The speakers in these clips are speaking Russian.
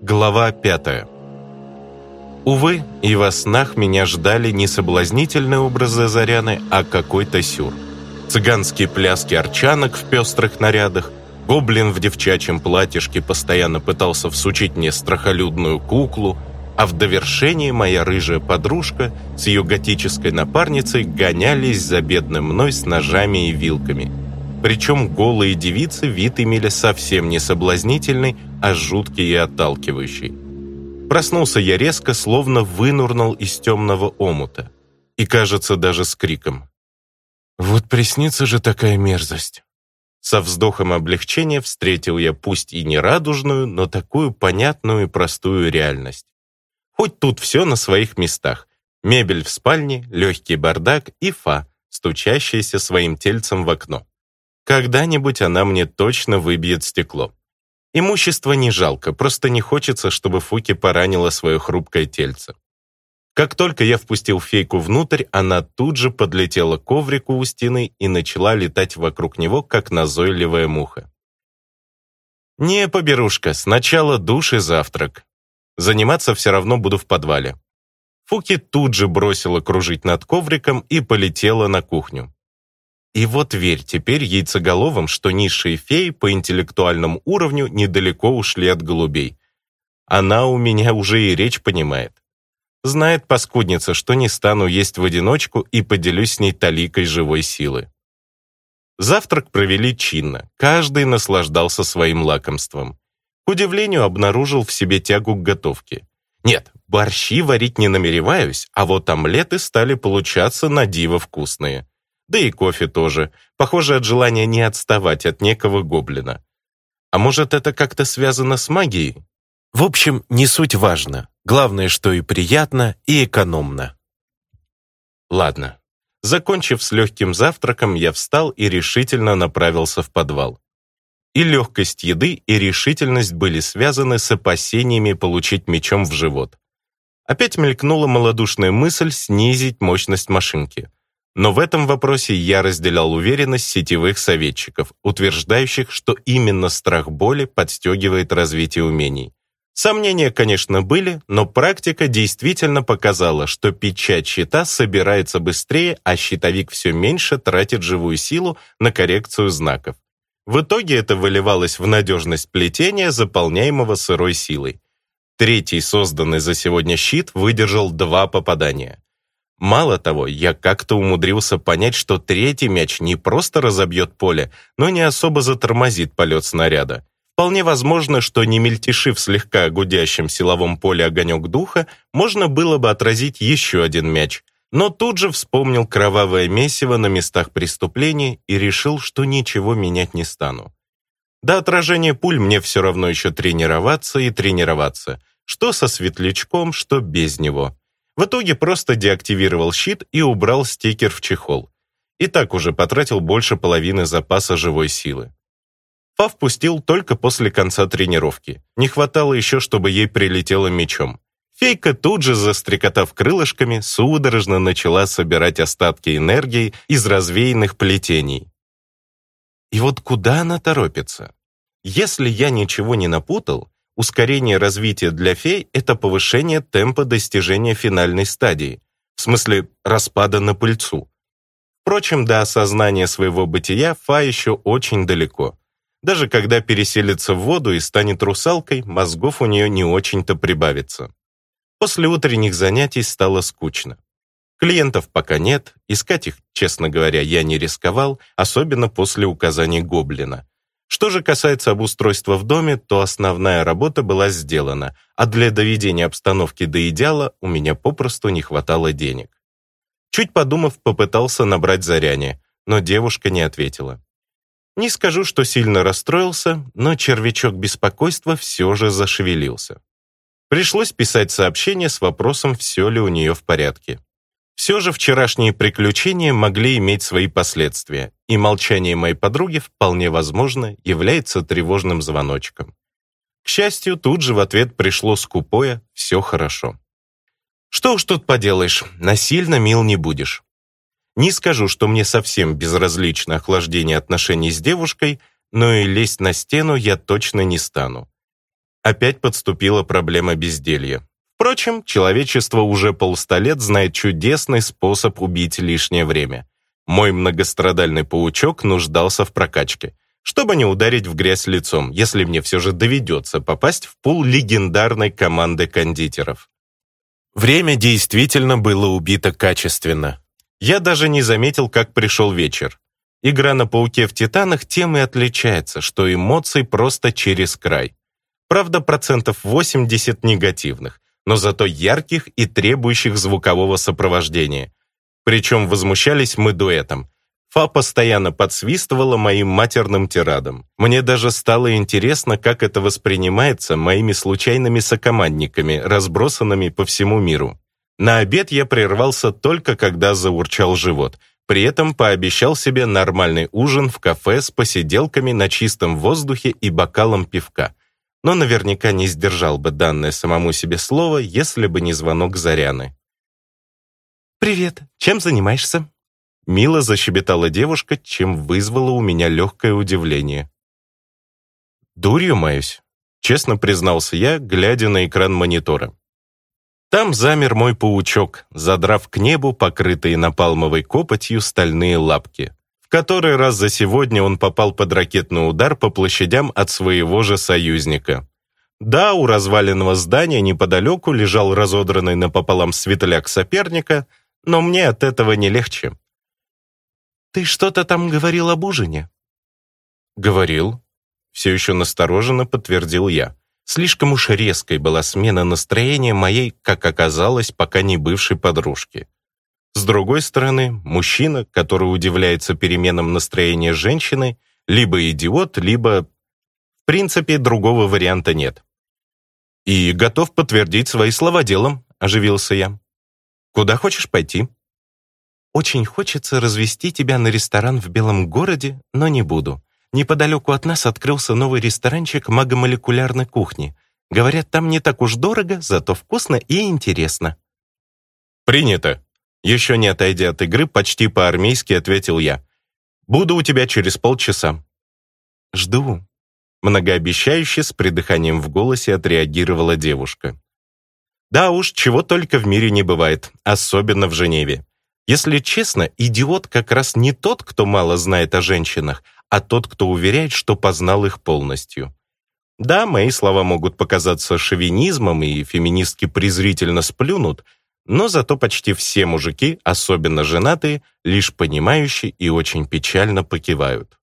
Глава 5. Увы, и во снах меня ждали не соблазнительные образы Заряны, а какой-то сюр. Цыганские пляски арчанок в пестрых нарядах, гоблин в девчачьем платьишке постоянно пытался всучить мне страхолюдную куклу, а в довершении моя рыжая подружка с ее готической напарницей гонялись за бедным мной с ножами и вилками – причем голые девицы вид имели совсем не соблазнительный, а жуткий и отталкивающий. Проснулся я резко, словно вынурнул из темного омута. И, кажется, даже с криком. «Вот приснится же такая мерзость!» Со вздохом облегчения встретил я пусть и нерадужную, но такую понятную и простую реальность. Хоть тут все на своих местах. Мебель в спальне, легкий бардак и фа, стучащаяся своим тельцем в окно. Когда-нибудь она мне точно выбьет стекло. Имущество не жалко, просто не хочется, чтобы Фуки поранила свое хрупкое тельце. Как только я впустил фейку внутрь, она тут же подлетела к коврику у стены и начала летать вокруг него, как назойливая муха. «Не, поберушка, сначала душ и завтрак. Заниматься все равно буду в подвале». Фуки тут же бросила кружить над ковриком и полетела на кухню. И вот верь теперь яйцеголовым, что низшие феи по интеллектуальному уровню недалеко ушли от голубей. Она у меня уже и речь понимает. Знает паскудница, что не стану есть в одиночку и поделюсь с ней таликой живой силы. Завтрак провели чинно, каждый наслаждался своим лакомством. К удивлению, обнаружил в себе тягу к готовке. Нет, борщи варить не намереваюсь, а вот омлеты стали получаться на диво вкусные. Да и кофе тоже. Похоже, от желания не отставать от некого гоблина. А может, это как-то связано с магией? В общем, не суть важно. Главное, что и приятно, и экономно. Ладно. Закончив с легким завтраком, я встал и решительно направился в подвал. И легкость еды, и решительность были связаны с опасениями получить мечом в живот. Опять мелькнула малодушная мысль снизить мощность машинки. Но в этом вопросе я разделял уверенность сетевых советчиков, утверждающих, что именно страх боли подстегивает развитие умений. Сомнения, конечно, были, но практика действительно показала, что печать щита собирается быстрее, а щитовик все меньше тратит живую силу на коррекцию знаков. В итоге это выливалось в надежность плетения, заполняемого сырой силой. Третий созданный за сегодня щит выдержал два попадания. Мало того, я как-то умудрился понять, что третий мяч не просто разобьет поле, но не особо затормозит полет снаряда. Вполне возможно, что не мельтешив слегка гудящим силовом поле огонек духа, можно было бы отразить еще один мяч. Но тут же вспомнил кровавое месиво на местах преступлений и решил, что ничего менять не стану. До отражения пуль мне все равно еще тренироваться и тренироваться. Что со светлячком, что без него. В итоге просто деактивировал щит и убрал стикер в чехол. И так уже потратил больше половины запаса живой силы. Фав впустил только после конца тренировки. Не хватало еще, чтобы ей прилетело мечом. Фейка тут же, застрекотав крылышками, судорожно начала собирать остатки энергии из развеянных плетений. И вот куда она торопится? Если я ничего не напутал, Ускорение развития для фей – это повышение темпа достижения финальной стадии, в смысле распада на пыльцу. Впрочем, до осознания своего бытия Фа еще очень далеко. Даже когда переселится в воду и станет русалкой, мозгов у нее не очень-то прибавится. После утренних занятий стало скучно. Клиентов пока нет, искать их, честно говоря, я не рисковал, особенно после указаний гоблина – что же касается обустройства в доме, то основная работа была сделана, а для доведения обстановки до идеала у меня попросту не хватало денег. Чуть подумав, попытался набрать Заряне, но девушка не ответила. Не скажу, что сильно расстроился, но червячок беспокойства все же зашевелился. Пришлось писать сообщение с вопросом, все ли у нее в порядке. Все же вчерашние приключения могли иметь свои последствия, и молчание моей подруги вполне возможно является тревожным звоночком. К счастью, тут же в ответ пришло скупое «все хорошо». Что уж тут поделаешь, насильно мил не будешь. Не скажу, что мне совсем безразлично охлаждение отношений с девушкой, но и лезть на стену я точно не стану. Опять подступила проблема безделья. Впрочем, человечество уже полстолет знает чудесный способ убить лишнее время. Мой многострадальный паучок нуждался в прокачке, чтобы не ударить в грязь лицом, если мне все же доведется попасть в пул легендарной команды кондитеров. Время действительно было убито качественно. Я даже не заметил, как пришел вечер. Игра на пауке в «Титанах» тем и отличается, что эмоций просто через край. Правда, процентов 80 негативных, но зато ярких и требующих звукового сопровождения. Причем возмущались мы дуэтом. Фа постоянно подсвистывала моим матерным тирадам. Мне даже стало интересно, как это воспринимается моими случайными сокомандниками, разбросанными по всему миру. На обед я прервался только когда заурчал живот. При этом пообещал себе нормальный ужин в кафе с посиделками на чистом воздухе и бокалом пивка но наверняка не сдержал бы данное самому себе слово, если бы не звонок Заряны. «Привет, чем занимаешься?» Мило защебетала девушка, чем вызвала у меня легкое удивление. «Дурью маюсь», — честно признался я, глядя на экран монитора. Там замер мой паучок, задрав к небу покрытые напалмовой копотью стальные лапки. Который раз за сегодня он попал под ракетный удар по площадям от своего же союзника. Да, у разваленного здания неподалеку лежал разодранный напополам светляк соперника, но мне от этого не легче. «Ты что-то там говорил об ужине?» «Говорил», — все еще настороженно подтвердил я. Слишком уж резкой была смена настроения моей, как оказалось, пока не бывшей подружки. С другой стороны, мужчина, который удивляется переменам настроения женщины, либо идиот, либо... В принципе, другого варианта нет. «И готов подтвердить свои слова делом», — оживился я. «Куда хочешь пойти?» «Очень хочется развести тебя на ресторан в Белом городе, но не буду. Неподалеку от нас открылся новый ресторанчик магомолекулярной кухни. Говорят, там не так уж дорого, зато вкусно и интересно». «Принято», еще не отойдя от игры, почти по-армейски ответил я. «Буду у тебя через полчаса». «Жду», — многообещающе с придыханием в голосе отреагировала девушка. «Да уж, чего только в мире не бывает, особенно в Женеве. Если честно, идиот как раз не тот, кто мало знает о женщинах, а тот, кто уверяет, что познал их полностью». Да, мои слова могут показаться шовинизмом, и феминистки презрительно сплюнут — но зато почти все мужики, особенно женатые, лишь понимающие и очень печально покивают.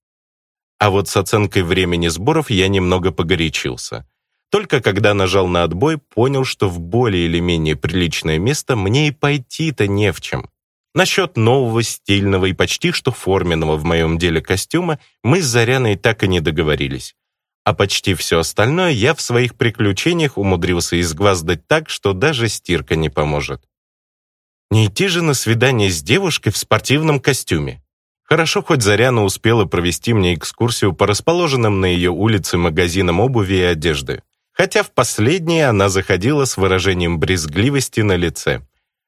А вот с оценкой времени сборов я немного погорячился. Только когда нажал на отбой, понял, что в более или менее приличное место мне и пойти-то не в чем. Насчет нового, стильного и почти что форменного в моем деле костюма мы с Заряной так и не договорились. А почти все остальное я в своих приключениях умудрился изгваздать так, что даже стирка не поможет. Не идти же на свидание с девушкой в спортивном костюме. Хорошо, хоть Заряна успела провести мне экскурсию по расположенным на ее улице магазинам обуви и одежды. Хотя в последнее она заходила с выражением брезгливости на лице.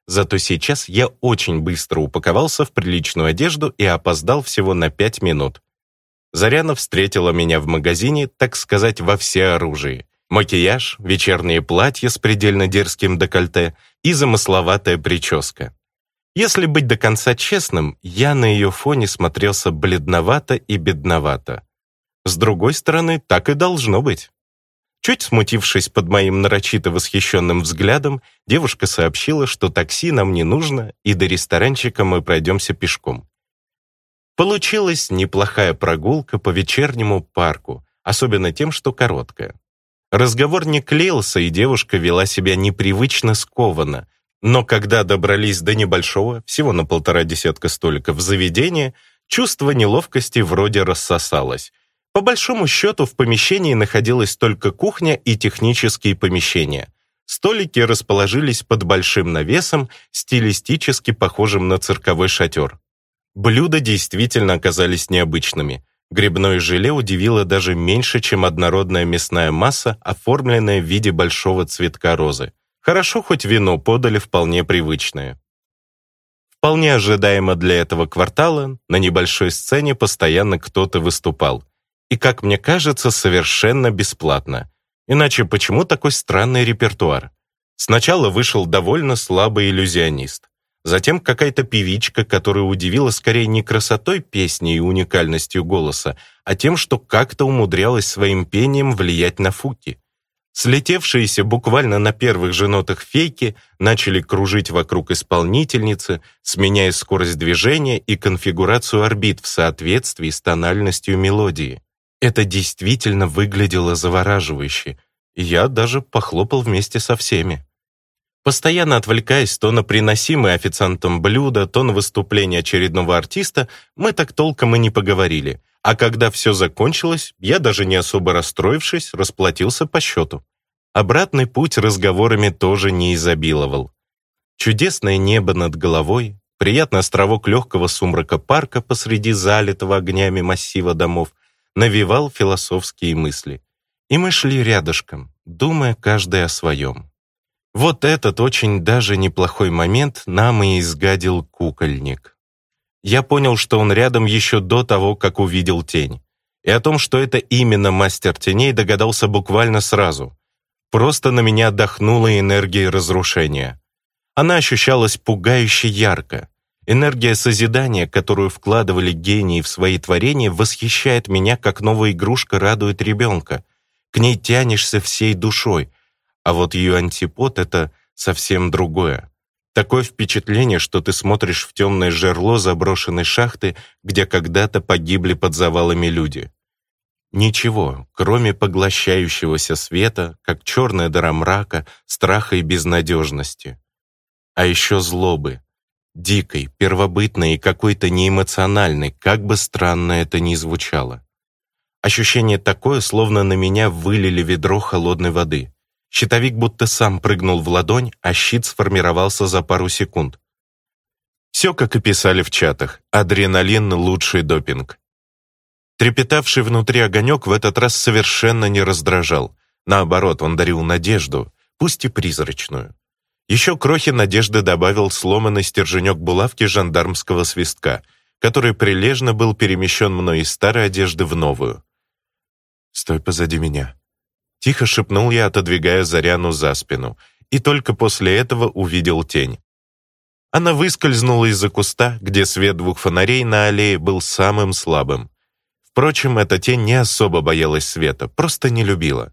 Зато сейчас я очень быстро упаковался в приличную одежду и опоздал всего на пять минут. Заряна встретила меня в магазине, так сказать, во всеоружии. Макияж, вечернее платье с предельно дерзким декольте — и замысловатая прическа. Если быть до конца честным, я на ее фоне смотрелся бледновато и бедновато. С другой стороны, так и должно быть. Чуть смутившись под моим нарочито восхищенным взглядом, девушка сообщила, что такси нам не нужно, и до ресторанчика мы пройдемся пешком. Получилась неплохая прогулка по вечернему парку, особенно тем, что короткая. Разговор не клеился, и девушка вела себя непривычно скованно. Но когда добрались до небольшого, всего на полтора десятка столиков заведения, чувство неловкости вроде рассосалось. По большому счету в помещении находилась только кухня и технические помещения. Столики расположились под большим навесом, стилистически похожим на цирковой шатер. Блюда действительно оказались необычными. Грибное желе удивило даже меньше, чем однородная мясная масса, оформленная в виде большого цветка розы. Хорошо, хоть вино подали вполне привычное. Вполне ожидаемо для этого квартала на небольшой сцене постоянно кто-то выступал. И, как мне кажется, совершенно бесплатно. Иначе почему такой странный репертуар? Сначала вышел довольно слабый иллюзионист. Затем какая-то певичка, которая удивила скорее не красотой песни и уникальностью голоса, а тем, что как-то умудрялась своим пением влиять на Фуки. Слетевшиеся буквально на первых же нотах фейки начали кружить вокруг исполнительницы, сменяя скорость движения и конфигурацию орбит в соответствии с тональностью мелодии. Это действительно выглядело завораживающе, и я даже похлопал вместе со всеми. Постоянно отвлекаясь то на приносимые официантом блюда, то на выступление очередного артиста, мы так толком и не поговорили. А когда все закончилось, я, даже не особо расстроившись, расплатился по счету. Обратный путь разговорами тоже не изобиловал. Чудесное небо над головой, приятный островок легкого сумрака парка посреди залитого огнями массива домов навевал философские мысли. И мы шли рядышком, думая каждый о своем. Вот этот очень даже неплохой момент нам и изгадил кукольник. Я понял, что он рядом еще до того, как увидел тень. И о том, что это именно мастер теней, догадался буквально сразу. Просто на меня отдохнула энергия разрушения. Она ощущалась пугающе ярко. Энергия созидания, которую вкладывали гении в свои творения, восхищает меня, как новая игрушка радует ребенка. К ней тянешься всей душой, а вот ее антипод — это совсем другое. Такое впечатление, что ты смотришь в темное жерло заброшенной шахты, где когда-то погибли под завалами люди. Ничего, кроме поглощающегося света, как черная дыра мрака, страха и безнадежности. А еще злобы. Дикой, первобытной и какой-то неэмоциональной, как бы странно это ни звучало. Ощущение такое, словно на меня вылили ведро холодной воды. Щитовик будто сам прыгнул в ладонь, а щит сформировался за пару секунд. Все, как и писали в чатах. Адреналин — лучший допинг. Трепетавший внутри огонек в этот раз совершенно не раздражал. Наоборот, он дарил надежду, пусть и призрачную. Еще крохи надежды добавил сломанный стерженек булавки жандармского свистка, который прилежно был перемещен мной из старой одежды в новую. «Стой позади меня», Тихо шепнул я, отодвигая Заряну за спину, и только после этого увидел тень. Она выскользнула из-за куста, где свет двух фонарей на аллее был самым слабым. Впрочем, эта тень не особо боялась света, просто не любила.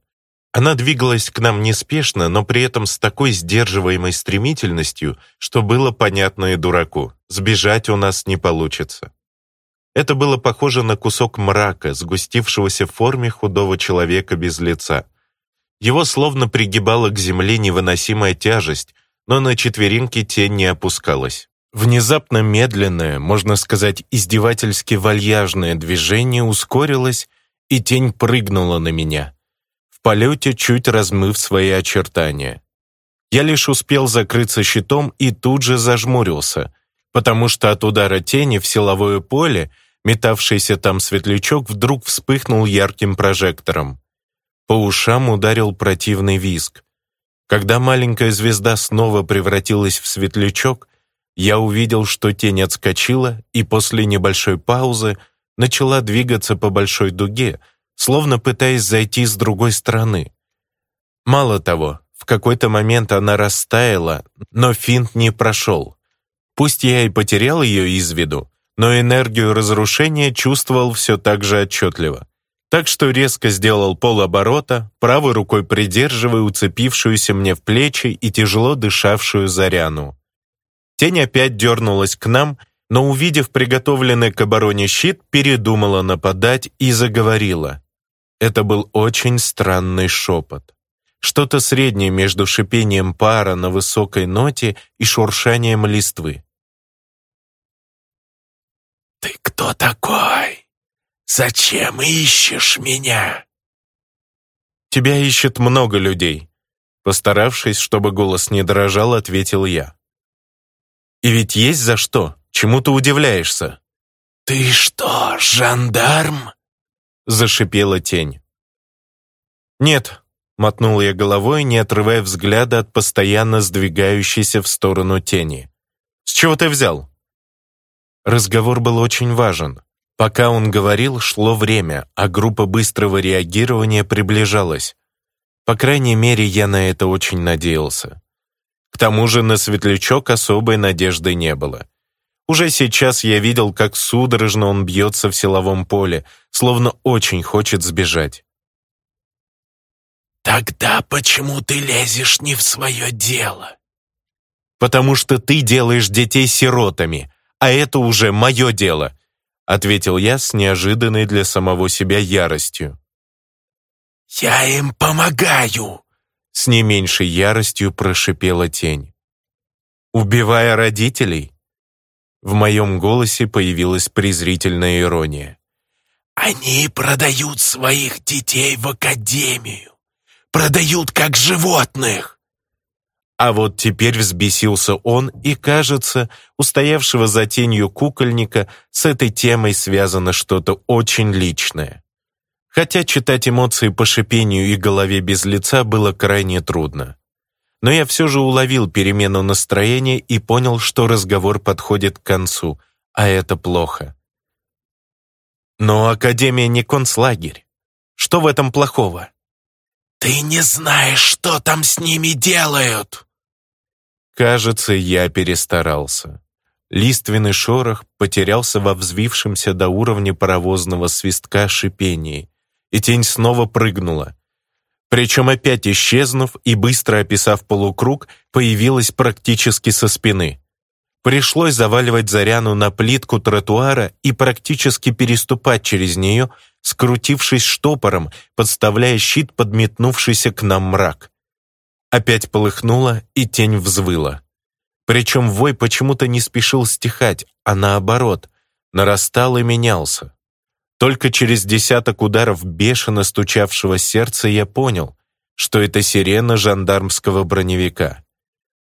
Она двигалась к нам неспешно, но при этом с такой сдерживаемой стремительностью, что было понятно и дураку. Сбежать у нас не получится. Это было похоже на кусок мрака, сгустившегося в форме худого человека без лица. Его словно пригибала к земле невыносимая тяжесть, но на четверинке тень не опускалась. Внезапно медленное, можно сказать, издевательски вальяжное движение ускорилось, и тень прыгнула на меня, в полете чуть размыв свои очертания. Я лишь успел закрыться щитом и тут же зажмурился, потому что от удара тени в силовое поле, метавшийся там светлячок, вдруг вспыхнул ярким прожектором. По ушам ударил противный визг. Когда маленькая звезда снова превратилась в светлячок, я увидел, что тень отскочила и после небольшой паузы начала двигаться по большой дуге, словно пытаясь зайти с другой стороны. Мало того, в какой-то момент она растаяла, но финт не прошел. Пусть я и потерял ее из виду, но энергию разрушения чувствовал все так же отчетливо так что резко сделал полоборота, правой рукой придерживая уцепившуюся мне в плечи и тяжело дышавшую Заряну. Тень опять дернулась к нам, но, увидев приготовленный к обороне щит, передумала нападать и заговорила. Это был очень странный шепот. Что-то среднее между шипением пара на высокой ноте и шуршанием листвы. «Ты кто такой?» «Зачем ищешь меня?» «Тебя ищет много людей», постаравшись, чтобы голос не дрожал, ответил я. «И ведь есть за что? Чему ты удивляешься?» «Ты что, жандарм?» зашипела тень. «Нет», — мотнул я головой, не отрывая взгляда от постоянно сдвигающейся в сторону тени. «С чего ты взял?» Разговор был очень важен. Пока он говорил, шло время, а группа быстрого реагирования приближалась. По крайней мере, я на это очень надеялся. К тому же на светлячок особой надежды не было. Уже сейчас я видел, как судорожно он бьется в силовом поле, словно очень хочет сбежать. «Тогда почему ты лезешь не в свое дело?» «Потому что ты делаешь детей сиротами, а это уже мое дело», ответил я с неожиданной для самого себя яростью. «Я им помогаю!» С не меньшей яростью прошипела тень. «Убивая родителей?» В моем голосе появилась презрительная ирония. «Они продают своих детей в академию! Продают как животных!» А вот теперь взбесился он, и, кажется, устоявшего за тенью кукольника с этой темой связано что-то очень личное. Хотя читать эмоции по шипению и голове без лица было крайне трудно. Но я все же уловил перемену настроения и понял, что разговор подходит к концу, а это плохо. Но Академия не концлагерь. Что в этом плохого? «Ты не знаешь, что там с ними делают!» Кажется, я перестарался. Лиственный шорох потерялся во взвившемся до уровня паровозного свистка шипении, и тень снова прыгнула. Причем опять исчезнув и быстро описав полукруг, появилась практически со спины. Пришлось заваливать Заряну на плитку тротуара и практически переступать через нее, скрутившись штопором, подставляя щит подметнувшийся к нам мрак. Опять полыхнуло, и тень взвыла. Причем вой почему-то не спешил стихать, а наоборот, нарастал и менялся. Только через десяток ударов бешено стучавшего сердца я понял, что это сирена жандармского броневика.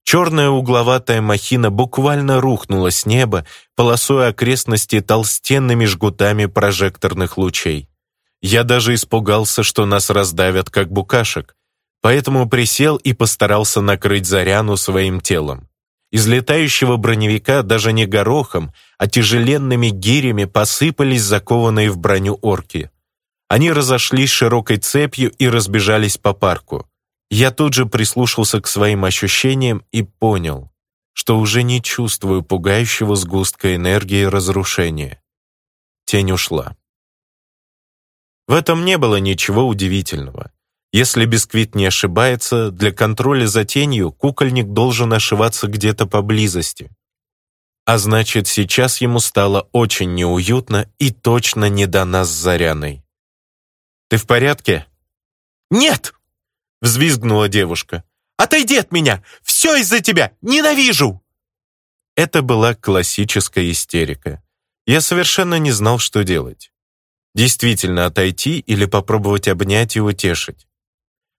Черная угловатая махина буквально рухнула с неба, полосуя окрестности толстенными жгутами прожекторных лучей. Я даже испугался, что нас раздавят как букашек, поэтому присел и постарался накрыть Заряну своим телом. Из летающего броневика даже не горохом, а тяжеленными гирями посыпались закованные в броню орки. Они разошлись широкой цепью и разбежались по парку. Я тут же прислушался к своим ощущениям и понял, что уже не чувствую пугающего сгустка энергии разрушения. Тень ушла. В этом не было ничего удивительного. Если бисквит не ошибается, для контроля за тенью кукольник должен ошиваться где-то поблизости. А значит, сейчас ему стало очень неуютно и точно не до нас заряной. «Ты в порядке?» «Нет!» — взвизгнула девушка. «Отойди от меня! Все из-за тебя! Ненавижу!» Это была классическая истерика. Я совершенно не знал, что делать. Действительно отойти или попробовать обнять и утешить.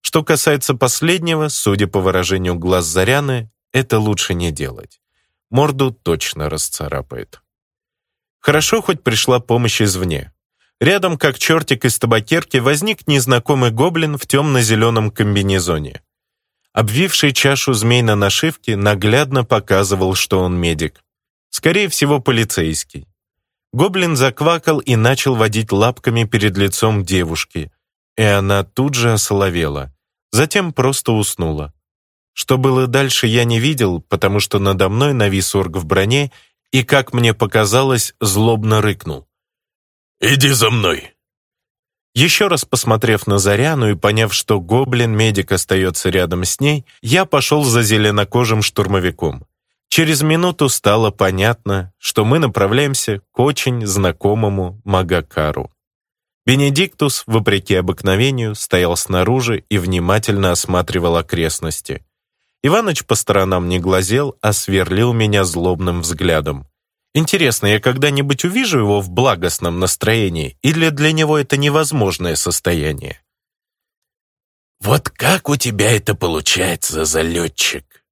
Что касается последнего, судя по выражению глаз Заряны, это лучше не делать. Морду точно расцарапает. Хорошо, хоть пришла помощь извне. Рядом, как чертик из табакерки, возник незнакомый гоблин в темно-зеленом комбинезоне. Обвивший чашу змей на нашивке, наглядно показывал, что он медик. Скорее всего, полицейский. Гоблин заквакал и начал водить лапками перед лицом девушки, и она тут же осоловела. Затем просто уснула. Что было дальше, я не видел, потому что надо мной навис орг в броне и, как мне показалось, злобно рыкнул. «Иди за мной!» Еще раз посмотрев на Заряну и поняв, что гоблин-медик остается рядом с ней, я пошел за зеленокожим штурмовиком. Через минуту стало понятно, что мы направляемся к очень знакомому Магакару. Бенедиктус, вопреки обыкновению, стоял снаружи и внимательно осматривал окрестности. Иваныч по сторонам не глазел, а сверлил меня злобным взглядом. Интересно, я когда-нибудь увижу его в благостном настроении, или для него это невозможное состояние? «Вот как у тебя это получается, залетчик?»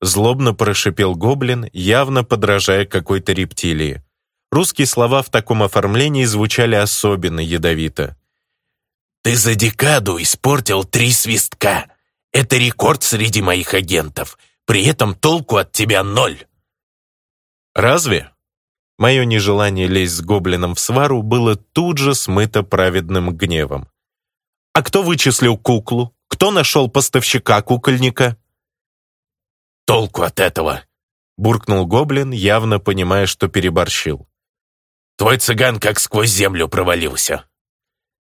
Злобно прошипел гоблин, явно подражая какой-то рептилии. Русские слова в таком оформлении звучали особенно ядовито. «Ты за декаду испортил три свистка. Это рекорд среди моих агентов. При этом толку от тебя ноль». «Разве?» Мое нежелание лезть с гоблином в свару было тут же смыто праведным гневом. «А кто вычислил куклу? Кто нашел поставщика-кукольника?» «Толку от этого!» — буркнул гоблин, явно понимая, что переборщил. Твой цыган как сквозь землю провалился».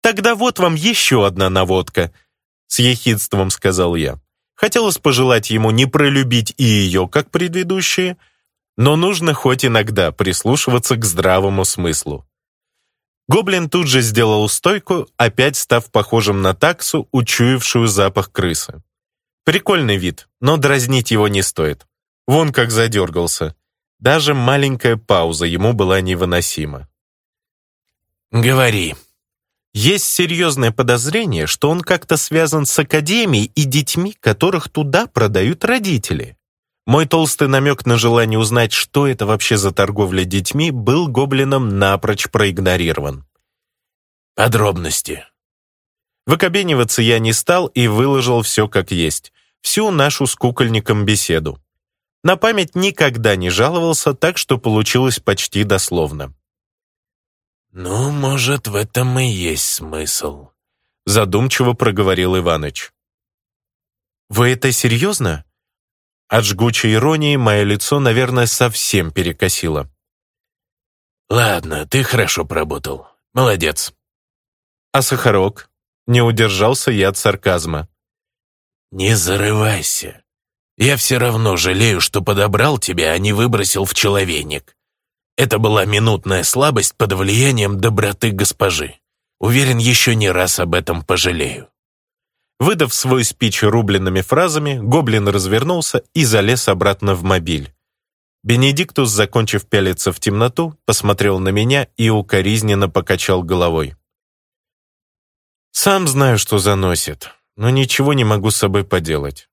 «Тогда вот вам еще одна наводка», — с ехидством сказал я. Хотелось пожелать ему не пролюбить и ее, как предыдущие, но нужно хоть иногда прислушиваться к здравому смыслу. Гоблин тут же сделал стойку, опять став похожим на таксу, учуявшую запах крысы. Прикольный вид, но дразнить его не стоит. Вон как задергался. Даже маленькая пауза ему была невыносима. «Говори». Есть серьезное подозрение, что он как-то связан с академией и детьми, которых туда продают родители. Мой толстый намек на желание узнать, что это вообще за торговля детьми, был гоблином напрочь проигнорирован. «Подробности», Выкобениваться я не стал и выложил все как есть. Всю нашу с кукольником беседу. На память никогда не жаловался, так что получилось почти дословно. «Ну, может, в этом и есть смысл», — задумчиво проговорил Иваныч. «Вы это серьезно?» От жгучей иронии мое лицо, наверное, совсем перекосило. «Ладно, ты хорошо поработал. Молодец». «А Сахарок?» Не удержался я от сарказма. «Не зарывайся. Я все равно жалею, что подобрал тебя, а не выбросил в человейник. Это была минутная слабость под влиянием доброты госпожи. Уверен, еще не раз об этом пожалею». Выдав свой спич рубленными фразами, гоблин развернулся и залез обратно в мобиль. Бенедиктус, закончив пялиться в темноту, посмотрел на меня и укоризненно покачал головой. «Сам знаю, что заносит, но ничего не могу с собой поделать.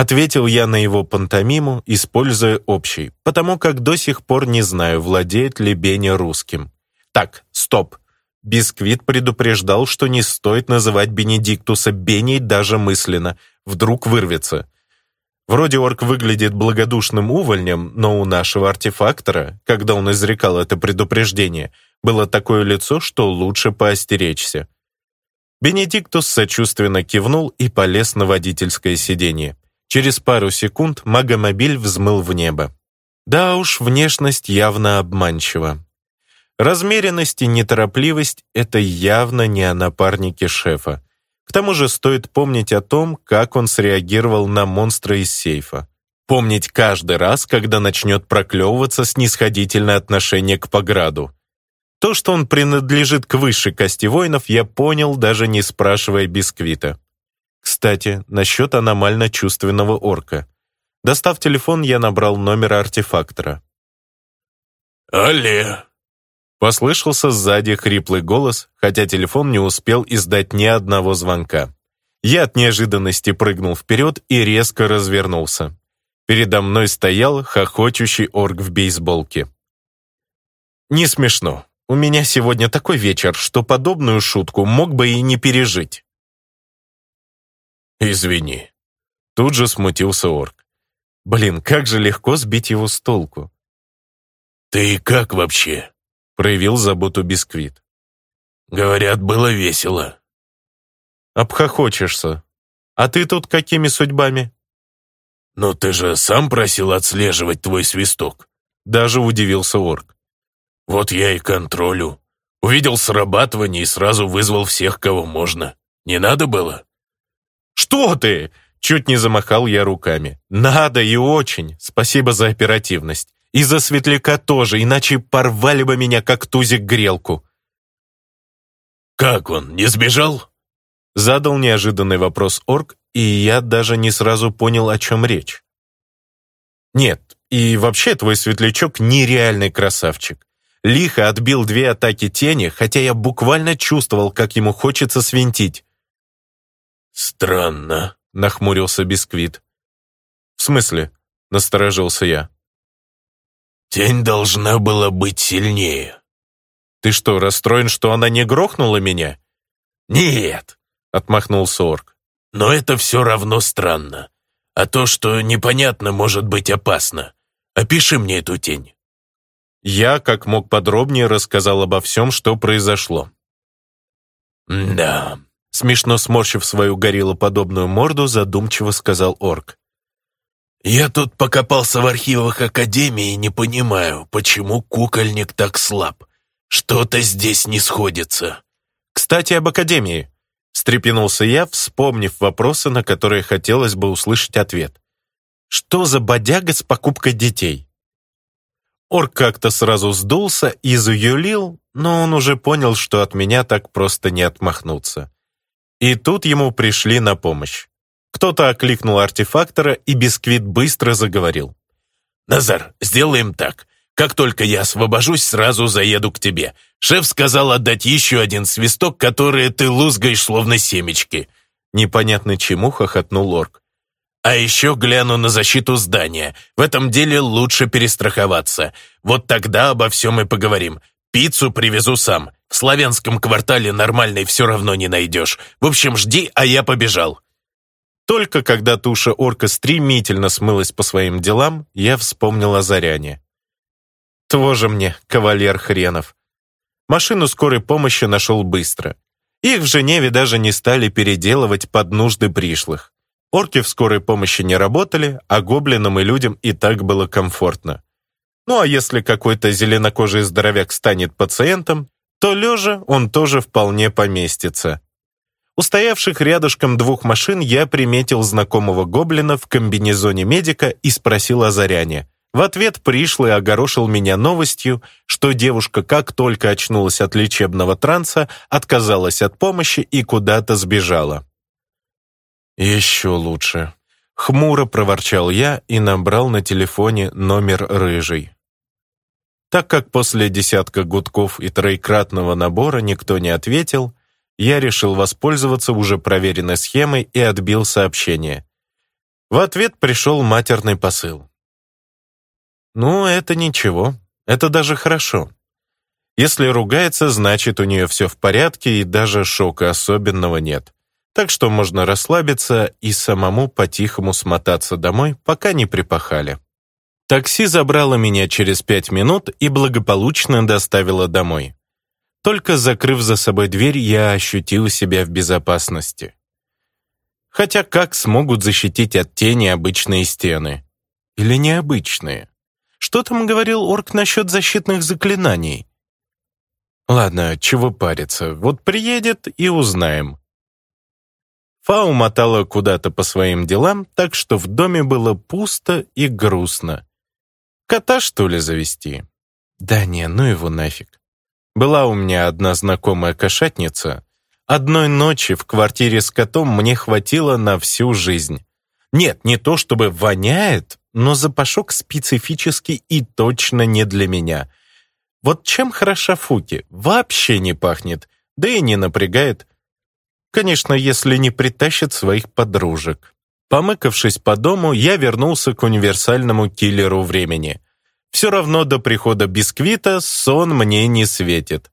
Ответил я на его пантомиму, используя общий, потому как до сих пор не знаю, владеет ли Беня русским. Так, стоп. Бисквит предупреждал, что не стоит называть Бенедиктуса Беней даже мысленно. Вдруг вырвется. Вроде орк выглядит благодушным увольнем, но у нашего артефактора, когда он изрекал это предупреждение, было такое лицо, что лучше поостеречься. Бенедиктус сочувственно кивнул и полез на водительское сиденье. Через пару секунд магомобиль взмыл в небо. Да уж, внешность явно обманчива. Размеренность и неторопливость — это явно не о напарнике шефа. К тому же стоит помнить о том, как он среагировал на монстра из сейфа. Помнить каждый раз, когда начнет проклевываться снисходительное отношение к Пограду. То, что он принадлежит к высшей кости воинов, я понял, даже не спрашивая Бисквита. Кстати, насчет аномально-чувственного орка. Достав телефон, я набрал номер артефактора. «Алле!» Послышался сзади хриплый голос, хотя телефон не успел издать ни одного звонка. Я от неожиданности прыгнул вперед и резко развернулся. Передо мной стоял хохочущий орк в бейсболке. «Не смешно. У меня сегодня такой вечер, что подобную шутку мог бы и не пережить». «Извини». Тут же смутился орк. Блин, как же легко сбить его с толку. «Ты как вообще?» Проявил заботу Бисквит. «Говорят, было весело». «Обхохочешься. А ты тут какими судьбами?» «Но ты же сам просил отслеживать твой свисток», — даже удивился орк. «Вот я и контролю. Увидел срабатывание и сразу вызвал всех, кого можно. Не надо было?» «Что ты?» Чуть не замахал я руками. «Надо и очень. Спасибо за оперативность. И за светляка тоже, иначе порвали бы меня, как тузик, грелку». «Как он, не сбежал?» Задал неожиданный вопрос орк, и я даже не сразу понял, о чем речь. «Нет, и вообще твой светлячок нереальный красавчик. Лихо отбил две атаки тени, хотя я буквально чувствовал, как ему хочется свинтить. «Странно», — нахмурился Бисквит. «В смысле?» — насторожился я. «Тень должна была быть сильнее». «Ты что, расстроен, что она не грохнула меня?» «Нет», — отмахнулся орк. «Но это все равно странно. А то, что непонятно, может быть опасно. Опиши мне эту тень». Я, как мог подробнее, рассказал обо всем, что произошло. «Да», Смешно сморщив свою гориллоподобную морду, задумчиво сказал орк. «Я тут покопался в архивах Академии и не понимаю, почему кукольник так слаб. Что-то здесь не сходится». «Кстати, об Академии», — встрепенулся я, вспомнив вопросы, на которые хотелось бы услышать ответ. «Что за бодяга с покупкой детей?» Орк как-то сразу сдулся и заюлил, но он уже понял, что от меня так просто не отмахнуться. И тут ему пришли на помощь. Кто-то окликнул артефактора, и Бисквит быстро заговорил. «Назар, сделаем так. Как только я освобожусь, сразу заеду к тебе. Шеф сказал отдать еще один свисток, который ты лузгаешь, словно семечки». Непонятно чему хохотнул орк. «А еще гляну на защиту здания. В этом деле лучше перестраховаться. Вот тогда обо всем и поговорим. Пиццу привезу сам. В славянском квартале нормальной все равно не найдешь. В общем, жди, а я побежал». Только когда туша орка стремительно смылась по своим делам, я вспомнил о Заряне. «Тоже мне, кавалер хренов». Машину скорой помощи нашел быстро. Их в Женеве даже не стали переделывать под нужды пришлых. Орки в скорой помощи не работали, а гоблинам и людям и так было комфортно. Ну а если какой-то зеленокожий здоровяк станет пациентом, то лежа он тоже вполне поместится. У стоявших рядышком двух машин я приметил знакомого гоблина в комбинезоне медика и спросил о Заряне. В ответ пришлый огорошил меня новостью, что девушка, как только очнулась от лечебного транса, отказалась от помощи и куда-то сбежала. «Еще лучше», — хмуро проворчал я и набрал на телефоне номер рыжий. Так как после десятка гудков и троекратного набора никто не ответил, я решил воспользоваться уже проверенной схемой и отбил сообщение. В ответ пришел матерный посыл. «Ну, это ничего. Это даже хорошо. Если ругается, значит, у нее все в порядке и даже шока особенного нет. Так что можно расслабиться и самому по-тихому смотаться домой, пока не припахали». Такси забрало меня через пять минут и благополучно доставило домой. Только закрыв за собой дверь, я ощутил себя в безопасности. Хотя как смогут защитить от тени обычные стены? Или необычные? Что там говорил орк насчет защитных заклинаний? Ладно, чего париться, вот приедет и узнаем. Фау мотала куда-то по своим делам, так что в доме было пусто и грустно. Кота, что ли, завести? Да не, ну его нафиг. Была у меня одна знакомая кошатница. Одной ночи в квартире с котом мне хватило на всю жизнь. Нет, не то чтобы воняет, но запашок специфический и точно не для меня. Вот чем хороша Фуки? Вообще не пахнет, да и не напрягает. Конечно, если не притащит своих подружек. Помыкавшись по дому, я вернулся к универсальному киллеру времени. Все равно до прихода бисквита сон мне не светит.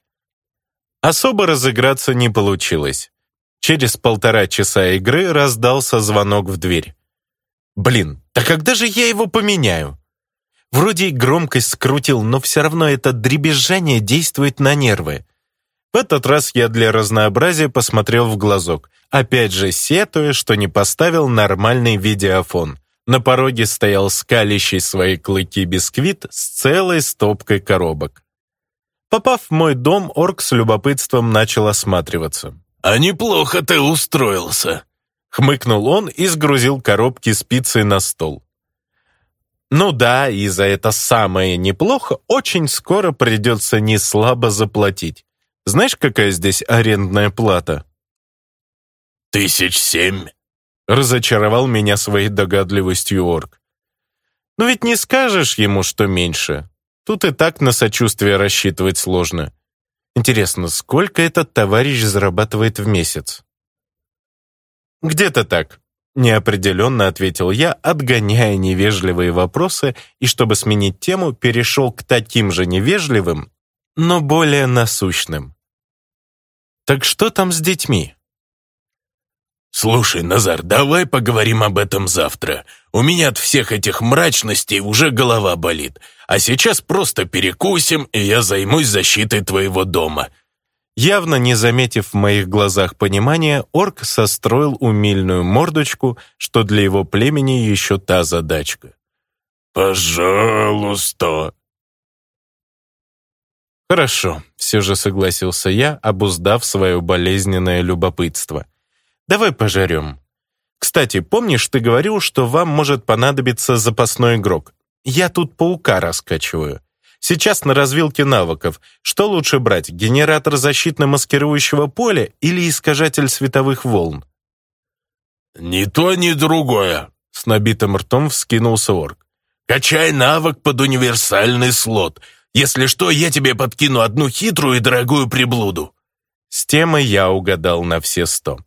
Особо разыграться не получилось. Через полтора часа игры раздался звонок в дверь. «Блин, да когда же я его поменяю?» Вроде и громкость скрутил, но все равно это дребезжание действует на нервы. В этот раз я для разнообразия посмотрел в глазок, опять же сетуя, что не поставил нормальный видеофон. На пороге стоял скалящий свои клыки бисквит с целой стопкой коробок. Попав в мой дом, орк с любопытством начал осматриваться. «А неплохо ты устроился», — хмыкнул он и сгрузил коробки с на стол. Ну да, и за это самое неплохо очень скоро придется неслабо заплатить. Знаешь, какая здесь арендная плата?» «Тысяч семь», — разочаровал меня своей догадливостью орк. Но ведь не скажешь ему, что меньше. Тут и так на сочувствие рассчитывать сложно. Интересно, сколько этот товарищ зарабатывает в месяц?» «Где-то так», — неопределенно ответил я, отгоняя невежливые вопросы, и, чтобы сменить тему, перешел к таким же невежливым, но более насущным. Так что там с детьми?» «Слушай, Назар, давай поговорим об этом завтра. У меня от всех этих мрачностей уже голова болит. А сейчас просто перекусим, и я займусь защитой твоего дома». Явно не заметив в моих глазах понимания, орк состроил умильную мордочку, что для его племени еще та задачка. «Пожалуйста», «Хорошо», — все же согласился я, обуздав свое болезненное любопытство. «Давай пожарем. Кстати, помнишь, ты говорил, что вам может понадобиться запасной игрок? Я тут паука раскачиваю. Сейчас на развилке навыков. Что лучше брать, генератор защитно-маскирующего поля или искажатель световых волн?» «Ни то, ни другое», — с набитым ртом вскинулся орк. «Качай навык под универсальный слот. Если что, я тебе подкину одну хитрую и дорогую приблуду». С темой я угадал на все сто.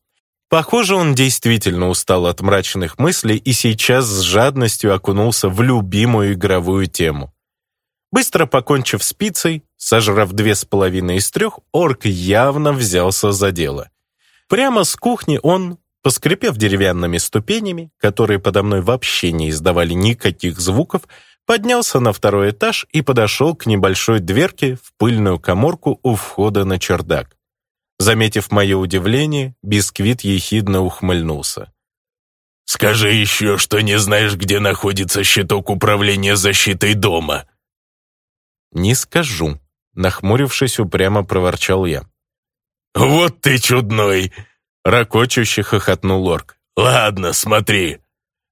Похоже, он действительно устал от мрачных мыслей и сейчас с жадностью окунулся в любимую игровую тему. Быстро покончив с пиццей, сожрав две с половиной из трех, орк явно взялся за дело. Прямо с кухни он, поскрипев деревянными ступенями, которые подо мной вообще не издавали никаких звуков, поднялся на второй этаж и подошел к небольшой дверке в пыльную коморку у входа на чердак. Заметив мое удивление, Бисквит ехидно ухмыльнулся. «Скажи еще, что не знаешь, где находится щиток управления защитой дома». «Не скажу», — нахмурившись, упрямо проворчал я. «Вот ты чудной!» — ракочуще хохотнул Лорк. «Ладно, смотри,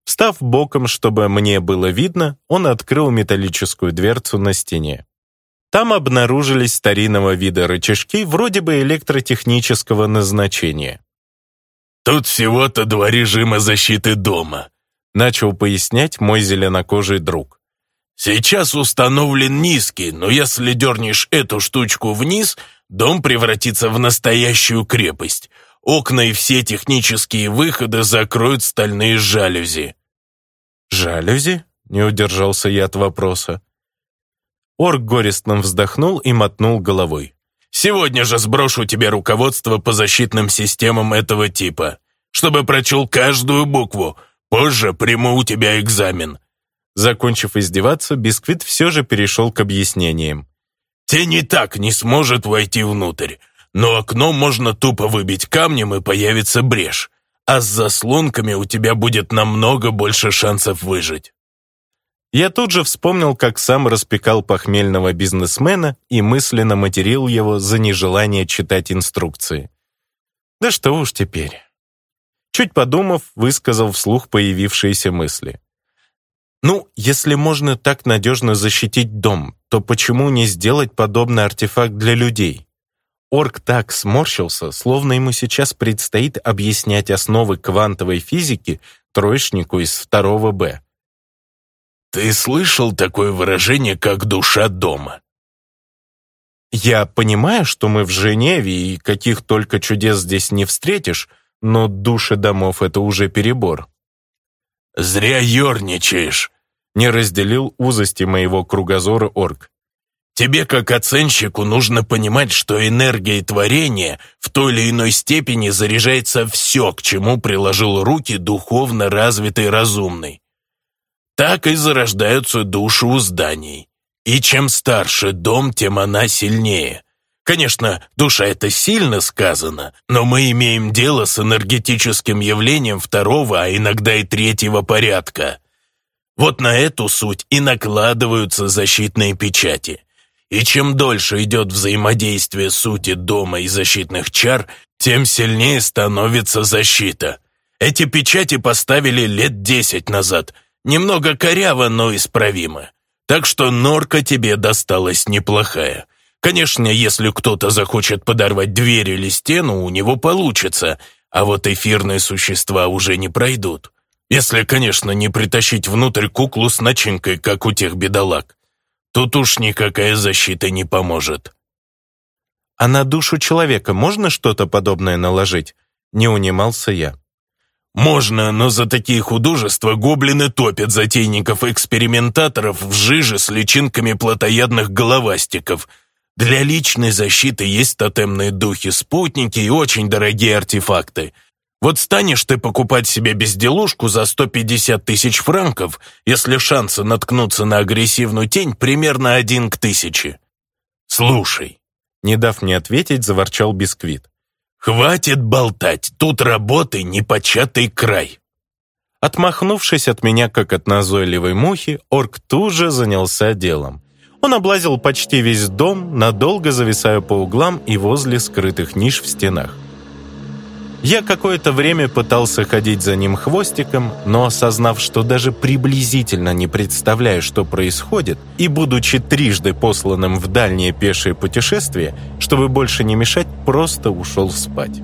Став боком, чтобы мне было видно, он открыл металлическую дверцу на стене. Там обнаружились старинного вида рычажки, вроде бы электротехнического назначения. «Тут всего-то два режима защиты дома», — начал пояснять мой зеленокожий друг. «Сейчас установлен низкий, но если дернешь эту штучку вниз, дом превратится в настоящую крепость. Окна и все технические выходы закроют стальные жалюзи. «Жалюзи?» — не удержался я от вопроса. Орк горестно вздохнул и мотнул головой. «Сегодня же сброшу тебе руководство по защитным системам этого типа, чтобы прочел каждую букву. Позже приму у тебя экзамен». Закончив издеваться, Бисквит все же перешел к объяснениям. «Тень и так не сможет войти внутрь, но окно можно тупо выбить камнем и появится брешь а с заслонками у тебя будет намного больше шансов выжить. Я тут же вспомнил, как сам распекал похмельного бизнесмена и мысленно материл его за нежелание читать инструкции. Да что уж теперь. Чуть подумав, высказал вслух появившиеся мысли. Ну, если можно так надежно защитить дом, то почему не сделать подобный артефакт для людей? Орк так сморщился, словно ему сейчас предстоит объяснять основы квантовой физики троечнику из второго Б. «Ты слышал такое выражение, как «душа дома»?» «Я понимаю, что мы в Женеве и каких только чудес здесь не встретишь, но души домов — это уже перебор». «Зря ерничаешь», — не разделил узости моего кругозора орк. Тебе, как оценщику, нужно понимать, что энергией творения в той или иной степени заряжается все, к чему приложил руки духовно развитый разумный. Так и зарождаются души у зданий. И чем старше дом, тем она сильнее. Конечно, душа это сильно сказано, но мы имеем дело с энергетическим явлением второго, а иногда и третьего порядка. Вот на эту суть и накладываются защитные печати – и чем дольше идет взаимодействие сути дома и защитных чар, тем сильнее становится защита. Эти печати поставили лет десять назад. Немного коряво, но исправимо. Так что норка тебе досталась неплохая. Конечно, если кто-то захочет подорвать дверь или стену, у него получится, а вот эфирные существа уже не пройдут. Если, конечно, не притащить внутрь куклу с начинкой, как у тех бедолаг. Тут уж никакая защита не поможет. А на душу человека можно что-то подобное наложить? Не унимался я. Можно, но за такие художества гоблины топят затейников-экспериментаторов в жиже с личинками плотоядных головастиков. Для личной защиты есть тотемные духи, спутники и очень дорогие артефакты – вот станешь ты покупать себе безделушку за 150 тысяч франков, если шансы наткнуться на агрессивную тень примерно один к тысяче. Слушай. Не дав мне ответить, заворчал Бисквит. «Хватит болтать, тут работы непочатый край!» Отмахнувшись от меня, как от назойливой мухи, орк тут же занялся делом. Он облазил почти весь дом, надолго зависая по углам и возле скрытых ниш в стенах. Я какое-то время пытался ходить за ним хвостиком, но осознав, что даже приблизительно не представляю, что происходит, и будучи трижды посланным в дальнее пешее путешествие, чтобы больше не мешать, просто ушел спать.